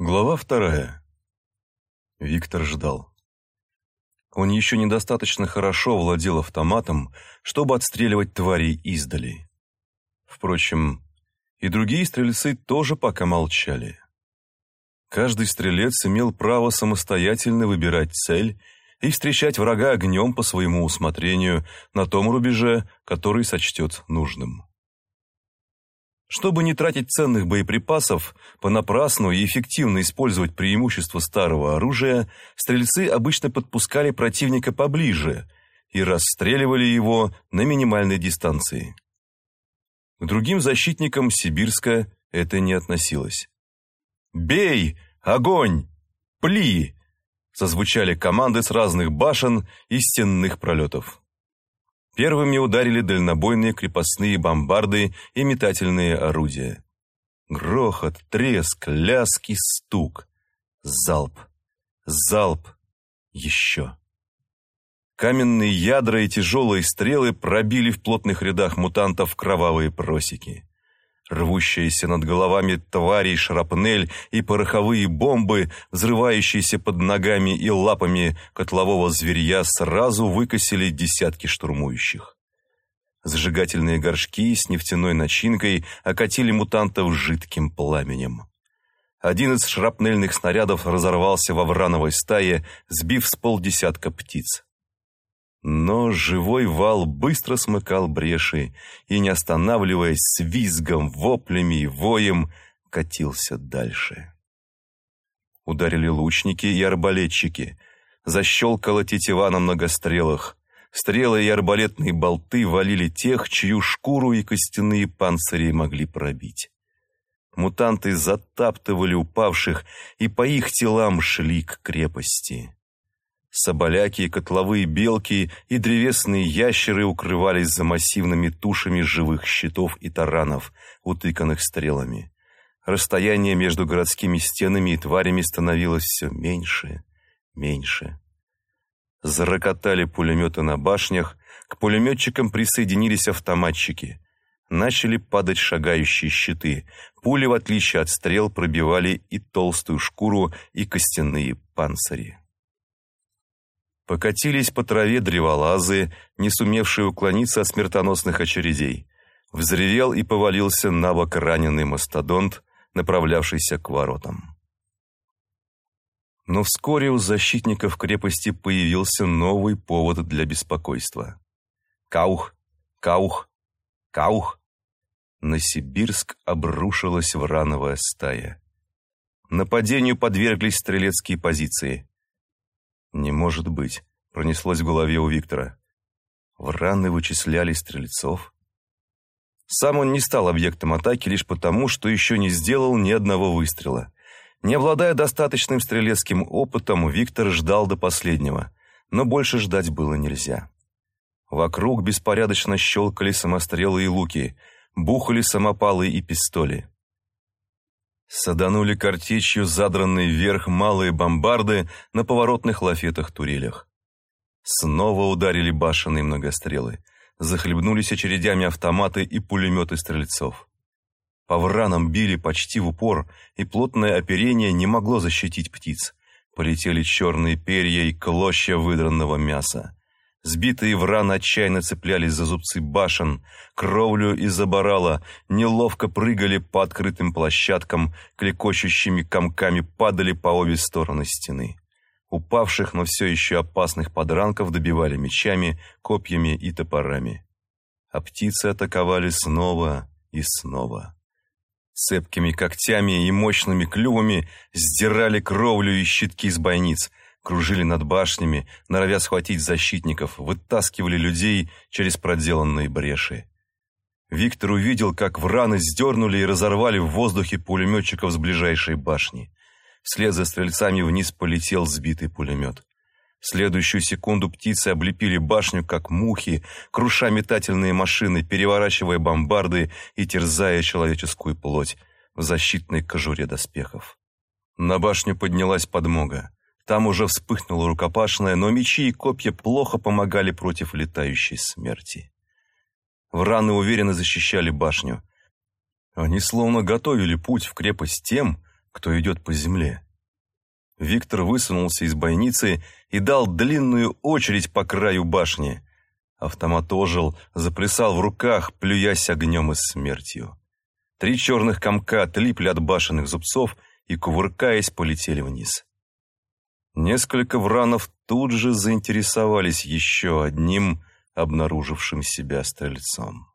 Глава вторая. Виктор ждал. Он еще недостаточно хорошо владел автоматом, чтобы отстреливать тварей издали. Впрочем, и другие стрельцы тоже пока молчали. Каждый стрелец имел право самостоятельно выбирать цель и встречать врага огнем по своему усмотрению на том рубеже, который сочтет нужным. Чтобы не тратить ценных боеприпасов, понапрасну и эффективно использовать преимущество старого оружия, стрельцы обычно подпускали противника поближе и расстреливали его на минимальной дистанции. К другим защитникам Сибирска это не относилось. «Бей! Огонь! Пли!» Созвучали команды с разных башен и стенных пролетов. Первыми ударили дальнобойные крепостные бомбарды и метательные орудия. Грохот, треск, ляски, стук. Залп. Залп. Еще. Каменные ядра и тяжелые стрелы пробили в плотных рядах мутантов кровавые просеки. Рвущиеся над головами тварей шрапнель и пороховые бомбы, взрывающиеся под ногами и лапами котлового зверья, сразу выкосили десятки штурмующих. Зажигательные горшки с нефтяной начинкой окатили мутантов жидким пламенем. Один из шрапнельных снарядов разорвался во врановой стае, сбив с полдесятка птиц. Но живой вал быстро смыкал бреши и, не останавливаясь с визгом, воплями и воем, катился дальше. Ударили лучники и арбалетчики. Защелкало тетива на многострелах. Стрелы и арбалетные болты валили тех, чью шкуру и костяные панцири могли пробить. Мутанты затаптывали упавших и по их телам шли к крепости. Соболяки, котловые белки и древесные ящеры укрывались за массивными тушами живых щитов и таранов, утыканных стрелами. Расстояние между городскими стенами и тварями становилось все меньше, меньше. Зарокотали пулеметы на башнях, к пулеметчикам присоединились автоматчики. Начали падать шагающие щиты. Пули, в отличие от стрел, пробивали и толстую шкуру, и костяные панцири. Покатились по траве древолазы, не сумевшие уклониться от смертоносных очередей. Взревел и повалился на бок раненый мастодонт, направлявшийся к воротам. Но вскоре у защитников крепости появился новый повод для беспокойства. Каух, каух, каух. На Сибирск обрушилась врановая стая. Нападению подверглись стрелецкие позиции. «Не может быть», — пронеслось в голове у Виктора. Враны вычисляли стрельцов. Сам он не стал объектом атаки лишь потому, что еще не сделал ни одного выстрела. Не обладая достаточным стрелецким опытом, Виктор ждал до последнего, но больше ждать было нельзя. Вокруг беспорядочно щелкали самострелы и луки, бухали самопалы и пистоли. Саданули картечью задранные вверх малые бомбарды на поворотных лафетах-турелях. Снова ударили башенные многострелы. Захлебнулись очередями автоматы и пулеметы стрельцов. По вранам били почти в упор, и плотное оперение не могло защитить птиц. Полетели черные перья и клочья выдранного мяса. Сбитые вран отчаянно цеплялись за зубцы башен, кровлю и заборала, неловко прыгали по открытым площадкам, клекочущими комками падали по обе стороны стены. Упавших, но все еще опасных подранков добивали мечами, копьями и топорами. А птицы атаковали снова и снова. Цепкими когтями и мощными клювами сдирали кровлю и щитки с бойниц, кружили над башнями, норовя схватить защитников, вытаскивали людей через проделанные бреши. Виктор увидел, как враны сдернули и разорвали в воздухе пулеметчиков с ближайшей башни. Вслед за стрельцами вниз полетел сбитый пулемет. В следующую секунду птицы облепили башню, как мухи, круша метательные машины, переворачивая бомбарды и терзая человеческую плоть в защитной кожуре доспехов. На башню поднялась подмога. Там уже вспыхнула рукопашная, но мечи и копья плохо помогали против летающей смерти. Враны уверенно защищали башню. Они словно готовили путь в крепость тем, кто идет по земле. Виктор высунулся из бойницы и дал длинную очередь по краю башни. Автомат ожил, заплясал в руках, плюясь огнем и смертью. Три черных комка отлипли от башенных зубцов и, кувыркаясь, полетели вниз. Несколько вранов тут же заинтересовались еще одним обнаружившим себя стрельцом.